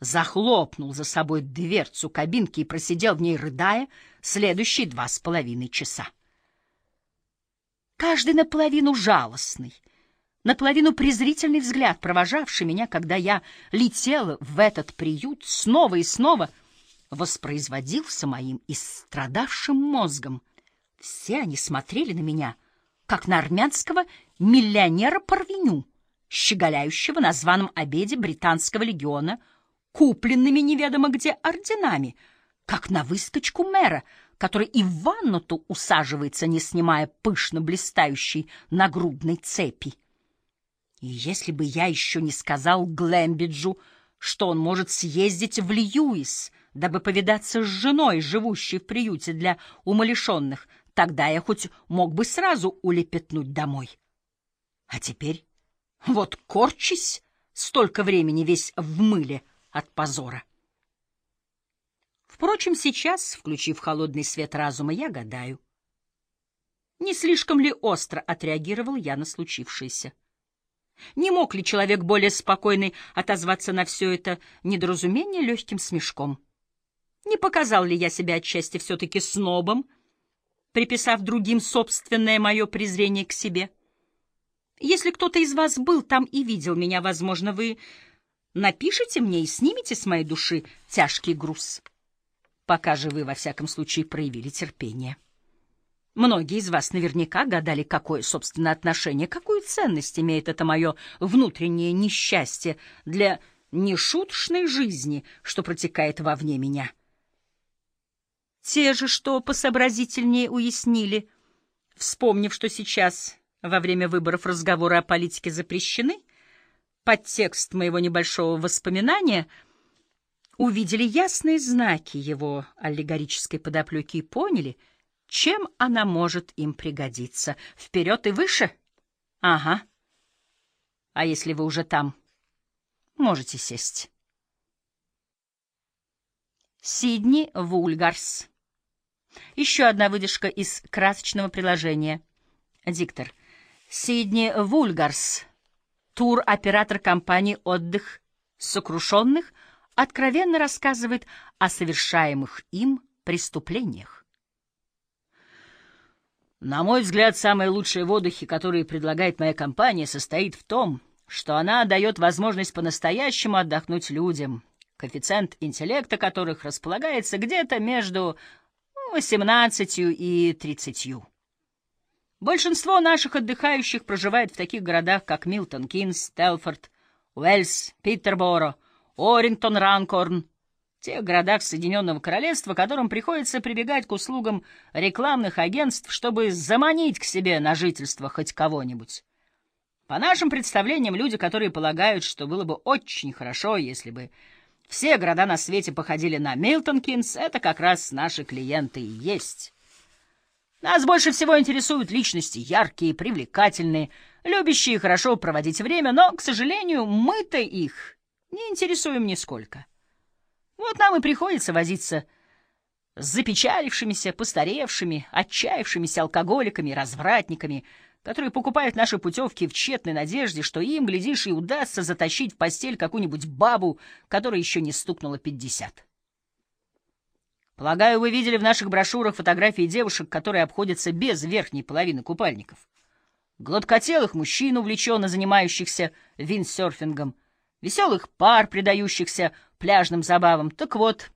захлопнул за собой дверцу кабинки и просидел в ней, рыдая, следующие два с половиной часа. Каждый наполовину жалостный, наполовину презрительный взгляд, провожавший меня, когда я летела в этот приют, снова и снова воспроизводился моим истрадавшим мозгом. Все они смотрели на меня, как на армянского миллионера-парвеню, щеголяющего на званом обеде британского легиона — купленными неведомо где орденами, как на выскочку мэра, который и в ванну-то усаживается, не снимая пышно блистающей нагрудной цепи. И если бы я еще не сказал Глэмбиджу, что он может съездить в Льюис, дабы повидаться с женой, живущей в приюте для умалишенных, тогда я хоть мог бы сразу улепетнуть домой. А теперь вот корчись столько времени весь в мыле — от позора. Впрочем, сейчас, включив холодный свет разума, я гадаю, не слишком ли остро отреагировал я на случившееся? Не мог ли человек более спокойный отозваться на все это недоразумение легким смешком? Не показал ли я себя отчасти все-таки снобом, приписав другим собственное мое презрение к себе? Если кто-то из вас был там и видел меня, возможно, вы Напишите мне и снимите с моей души тяжкий груз. Пока же вы, во всяком случае, проявили терпение. Многие из вас наверняка гадали, какое, собственно, отношение, какую ценность имеет это мое внутреннее несчастье для нешуточной жизни, что протекает вовне меня. Те же, что посообразительнее уяснили, вспомнив, что сейчас, во время выборов, разговоры о политике запрещены, подтекст моего небольшого воспоминания, увидели ясные знаки его аллегорической подоплеки и поняли, чем она может им пригодиться. Вперед и выше? Ага. А если вы уже там, можете сесть. Сидни Вульгарс. Еще одна выдержка из красочного приложения. Диктор. Сидни Вульгарс тур-оператор компании «Отдых сокрушенных» откровенно рассказывает о совершаемых им преступлениях. На мой взгляд, самые лучшие воздухи, которые предлагает моя компания, состоит в том, что она дает возможность по-настоящему отдохнуть людям, коэффициент интеллекта которых располагается где-то между 18 и 30. Большинство наших отдыхающих проживает в таких городах, как Милтон Кинс, Телфорд, Уэльс, Питерборо, Орингтон, Ранкорн, тех городах Соединенного Королевства, которым приходится прибегать к услугам рекламных агентств, чтобы заманить к себе на жительство хоть кого-нибудь. По нашим представлениям, люди, которые полагают, что было бы очень хорошо, если бы все города на свете походили на Милтон Кинс, это как раз наши клиенты и есть. Нас больше всего интересуют личности яркие, привлекательные, любящие хорошо проводить время, но, к сожалению, мы-то их не интересуем нисколько. Вот нам и приходится возиться с запечалившимися, постаревшими, отчаявшимися алкоголиками, развратниками, которые покупают наши путевки в тщетной надежде, что им, глядишь, и удастся затащить в постель какую-нибудь бабу, которая еще не стукнула пятьдесят. Полагаю, вы видели в наших брошюрах фотографии девушек, которые обходятся без верхней половины купальников. Гладкотелых мужчин, увлеченно занимающихся виндсерфингом, веселых пар, предающихся пляжным забавам. Так вот,